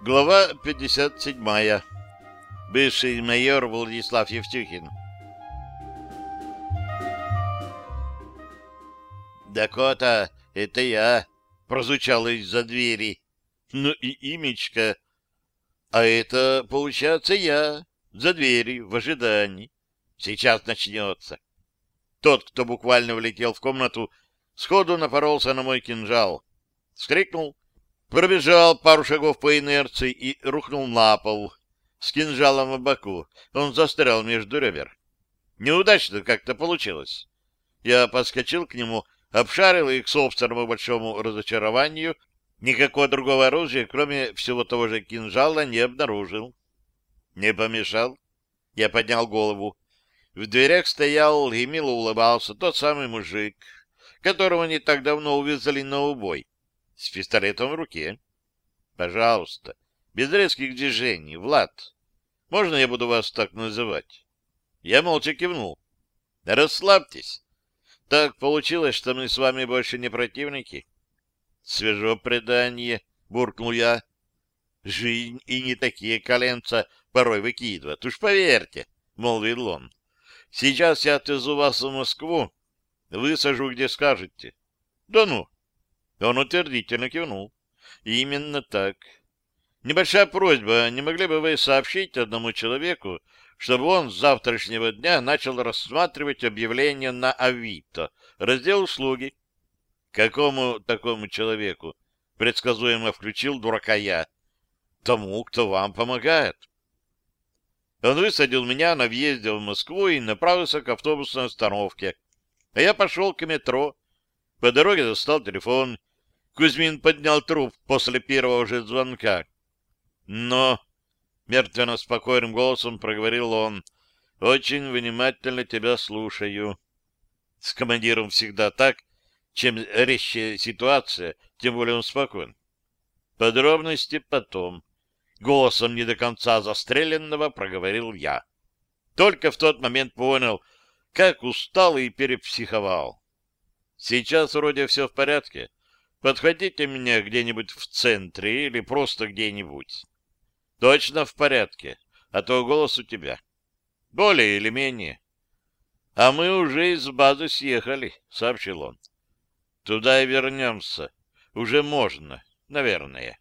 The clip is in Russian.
Глава 57. Бывший майор Владислав Евтюхин. «Дакота, это я!» — прозвучало из-за двери. «Ну и имечко. А это, получается, я, за дверью, в ожидании. Сейчас начнется». Тот, кто буквально влетел в комнату, сходу напоролся на мой кинжал. Вскрикнул, пробежал пару шагов по инерции и рухнул на пол с кинжалом в боку. Он застрял между ребер. Неудачно как-то получилось. Я подскочил к нему, обшарил их к собственному большому разочарованию. Никакого другого оружия, кроме всего того же кинжала, не обнаружил. Не помешал. Я поднял голову. В дверях стоял и мило улыбался тот самый мужик, которого не так давно увезли на убой, с пистолетом в руке. Пожалуйста, без резких движений, Влад. Можно я буду вас так называть? Я молча кивнул. Расслабьтесь. Так получилось, что мы с вами больше не противники. Свежо предание, буркнул я. Жизнь и не такие коленца порой выкидывает, уж поверьте, молвил он. Сейчас я отвезу вас в Москву, высажу, где скажете. Да ну. Он утвердительно кивнул. Именно так. Небольшая просьба, не могли бы вы сообщить одному человеку, чтобы он с завтрашнего дня начал рассматривать объявление на Авито, раздел услуги? Какому такому человеку? Предсказуемо включил дурака я. Тому, кто вам помогает. Он высадил меня на въезде в Москву и направился к автобусной остановке. А я пошел к метро. По дороге достал телефон. Кузьмин поднял труп после первого же звонка. «Но...» — мертвенно-спокойным голосом проговорил он. «Очень внимательно тебя слушаю». С командиром всегда так. Чем резче ситуация, тем более он спокоен. Подробности потом. Голосом не до конца застреленного проговорил я. Только в тот момент понял, как устал и перепсиховал. Сейчас вроде все в порядке. Подходите меня где-нибудь в центре или просто где-нибудь. Точно в порядке, а то голос у тебя. Более или менее. А мы уже из базы съехали, сообщил он. Туда и вернемся. Уже можно, наверное.